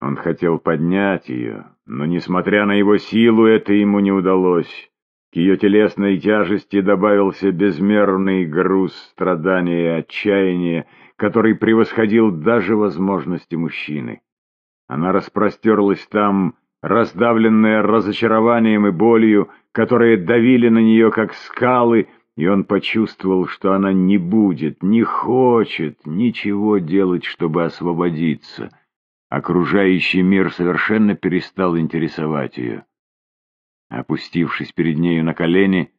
Он хотел поднять ее, но, несмотря на его силу, это ему не удалось. К ее телесной тяжести добавился безмерный груз страдания и отчаяния, который превосходил даже возможности мужчины. Она распростерлась там, раздавленная разочарованием и болью, которые давили на нее, как скалы, и он почувствовал, что она не будет, не хочет ничего делать, чтобы освободиться. Окружающий мир совершенно перестал интересовать ее. Опустившись перед нею на колени,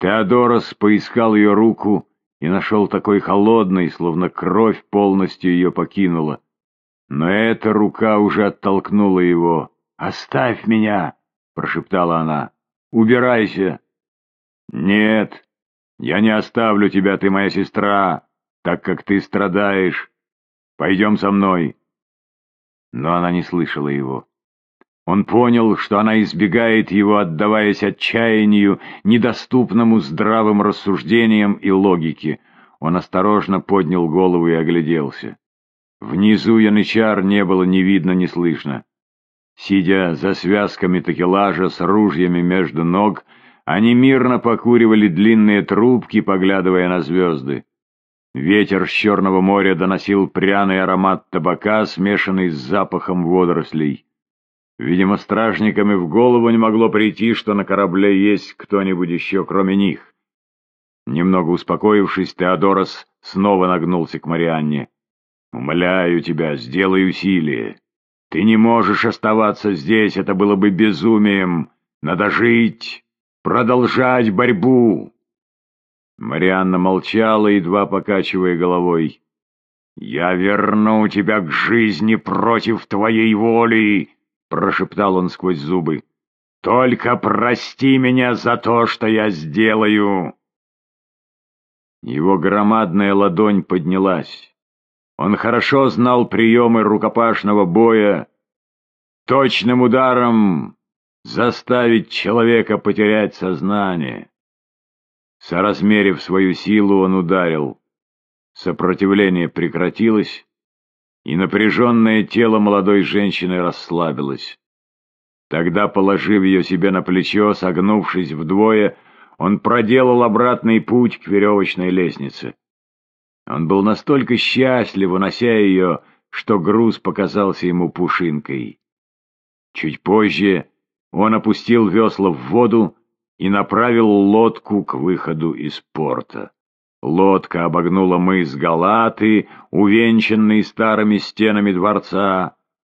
Теодорос поискал ее руку и нашел такой холодной, словно кровь полностью ее покинула. Но эта рука уже оттолкнула его. «Оставь меня!» — прошептала она. «Убирайся!» «Нет, я не оставлю тебя, ты моя сестра, так как ты страдаешь. Пойдем со мной!» Но она не слышала его. Он понял, что она избегает его, отдаваясь отчаянию, недоступному здравым рассуждениям и логике. Он осторожно поднял голову и огляделся. Внизу янычар не было ни видно, ни слышно. Сидя за связками такелажа с ружьями между ног, они мирно покуривали длинные трубки, поглядывая на звезды. Ветер с Черного моря доносил пряный аромат табака, смешанный с запахом водорослей. Видимо, стражникам и в голову не могло прийти, что на корабле есть кто-нибудь еще, кроме них. Немного успокоившись, Теодорос снова нагнулся к Марианне. «Умоляю тебя, сделай усилие. Ты не можешь оставаться здесь, это было бы безумием. Надо жить, продолжать борьбу». Марианна молчала, едва покачивая головой. «Я верну тебя к жизни против твоей воли!» прошептал он сквозь зубы. «Только прости меня за то, что я сделаю!» Его громадная ладонь поднялась. Он хорошо знал приемы рукопашного боя. Точным ударом заставить человека потерять сознание. Соразмерив свою силу, он ударил. Сопротивление прекратилось, и напряженное тело молодой женщины расслабилось. Тогда, положив ее себе на плечо, согнувшись вдвое, он проделал обратный путь к веревочной лестнице. Он был настолько счастлив, унося ее, что груз показался ему пушинкой. Чуть позже он опустил весла в воду и направил лодку к выходу из порта. Лодка обогнула мыс Галаты, увенчанный старыми стенами дворца.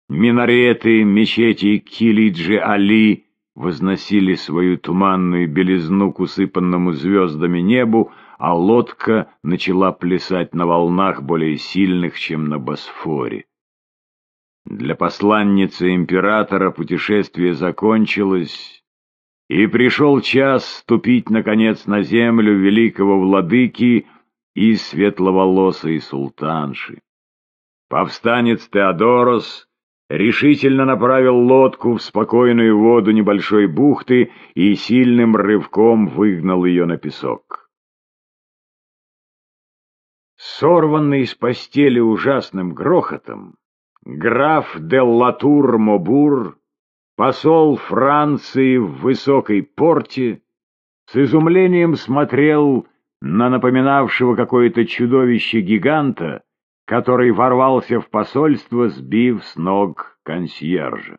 Минареты мечети Килиджи-Али возносили свою туманную белизну к усыпанному звездами небу, а лодка начала плясать на волнах более сильных, чем на Босфоре. Для посланницы императора путешествие закончилось, и пришел час ступить, наконец, на землю великого владыки и светловолосой султанши. Повстанец Теодорос решительно направил лодку в спокойную воду небольшой бухты и сильным рывком выгнал ее на песок. Сорванный с постели ужасным грохотом, граф де Латур-Мобур посол Франции в высокой порте с изумлением смотрел на напоминавшего какое-то чудовище гиганта, который ворвался в посольство, сбив с ног консьержа.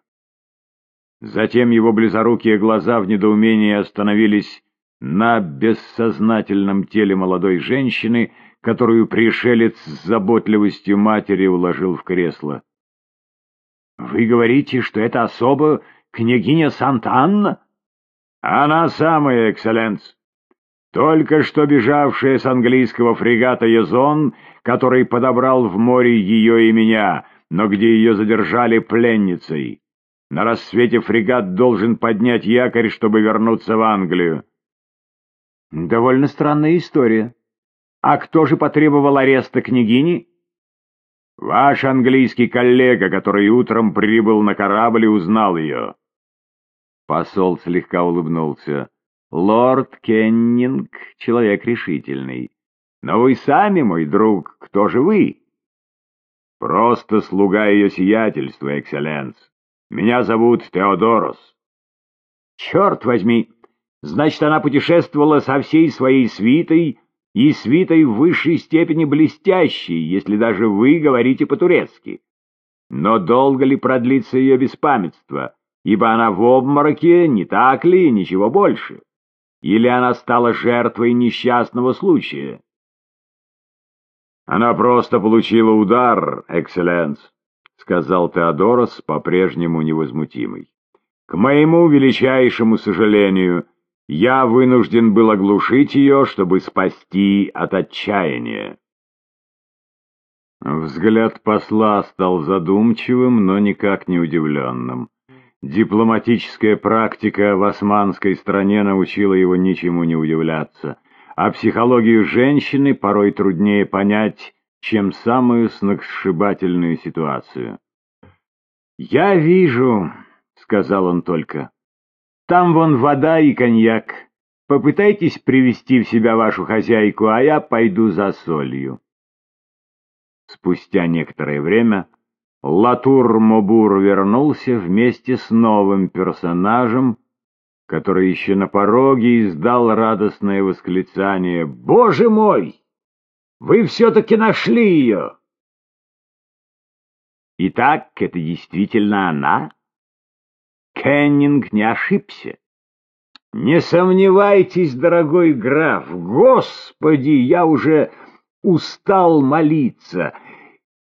Затем его близорукие глаза в недоумении остановились на бессознательном теле молодой женщины, которую пришелец с заботливостью матери уложил в кресло. «Вы говорите, что это особо княгиня Санта-Анна?» «Она самая, экселленс. Только что бежавшая с английского фрегата Язон, который подобрал в море ее и меня, но где ее задержали пленницей. На рассвете фрегат должен поднять якорь, чтобы вернуться в Англию». «Довольно странная история. А кто же потребовал ареста княгини?» Ваш английский коллега, который утром прибыл на корабль и узнал ее. Посол слегка улыбнулся. Лорд Кеннинг — человек решительный. Но вы сами, мой друг, кто же вы? Просто слуга ее сиятельства, экселленс. Меня зовут Теодорос. Черт возьми! Значит, она путешествовала со всей своей свитой, и свитой в высшей степени блестящей, если даже вы говорите по-турецки. Но долго ли продлится ее беспамятство, ибо она в обмороке, не так ли, ничего больше? Или она стала жертвой несчастного случая? Она просто получила удар, экселленс, — сказал Теодорос, по-прежнему невозмутимый. К моему величайшему сожалению, я вынужден был оглушить ее, чтобы спасти от отчаяния. Взгляд посла стал задумчивым, но никак не удивленным. Дипломатическая практика в османской стране научила его ничему не удивляться, а психологию женщины порой труднее понять, чем самую сногсшибательную ситуацию. «Я вижу», — сказал он только, — «там вон вода и коньяк. Попытайтесь привести в себя вашу хозяйку, а я пойду за солью». Спустя некоторое время Латур-Мобур вернулся вместе с новым персонажем, который еще на пороге издал радостное восклицание «Боже мой! Вы все-таки нашли ее!» Итак, это действительно она? Кеннинг не ошибся. Не сомневайтесь, дорогой граф, господи, я уже устал молиться.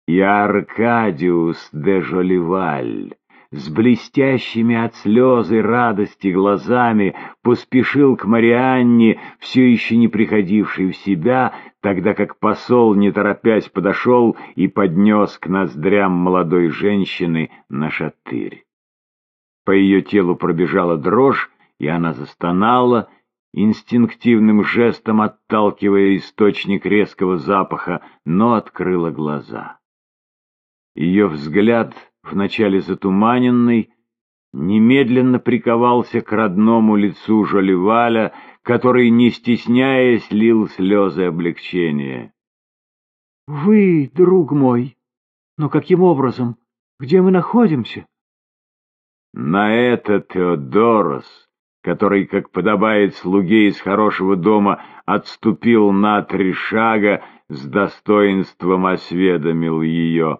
И Аркадиус де Жолеваль с блестящими от слезы радости глазами поспешил к Марианне, все еще не приходившей в себя, тогда как посол, не торопясь, подошел и поднес к ноздрям молодой женщины на шатырь. По ее телу пробежала дрожь, и она застонала, инстинктивным жестом отталкивая источник резкого запаха, но открыла глаза. Ее взгляд, вначале затуманенный, немедленно приковался к родному лицу Жолеваля, который, не стесняясь, лил слезы облегчения. — Вы, друг мой, но каким образом? Где мы находимся? На это Теодорос который, как подобает слуге из хорошего дома, отступил на три шага, с достоинством осведомил ее.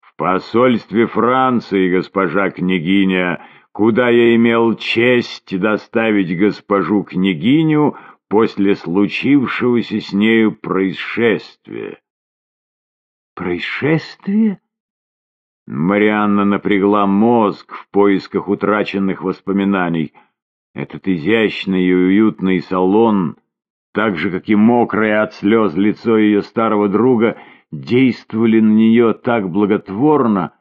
«В посольстве Франции, госпожа княгиня, куда я имел честь доставить госпожу княгиню после случившегося с нею происшествия». «Происшествие?» Марианна напрягла мозг в поисках утраченных воспоминаний — этот изящный и уютный салон, так же, как и мокрое от слез лицо ее старого друга, действовали на нее так благотворно,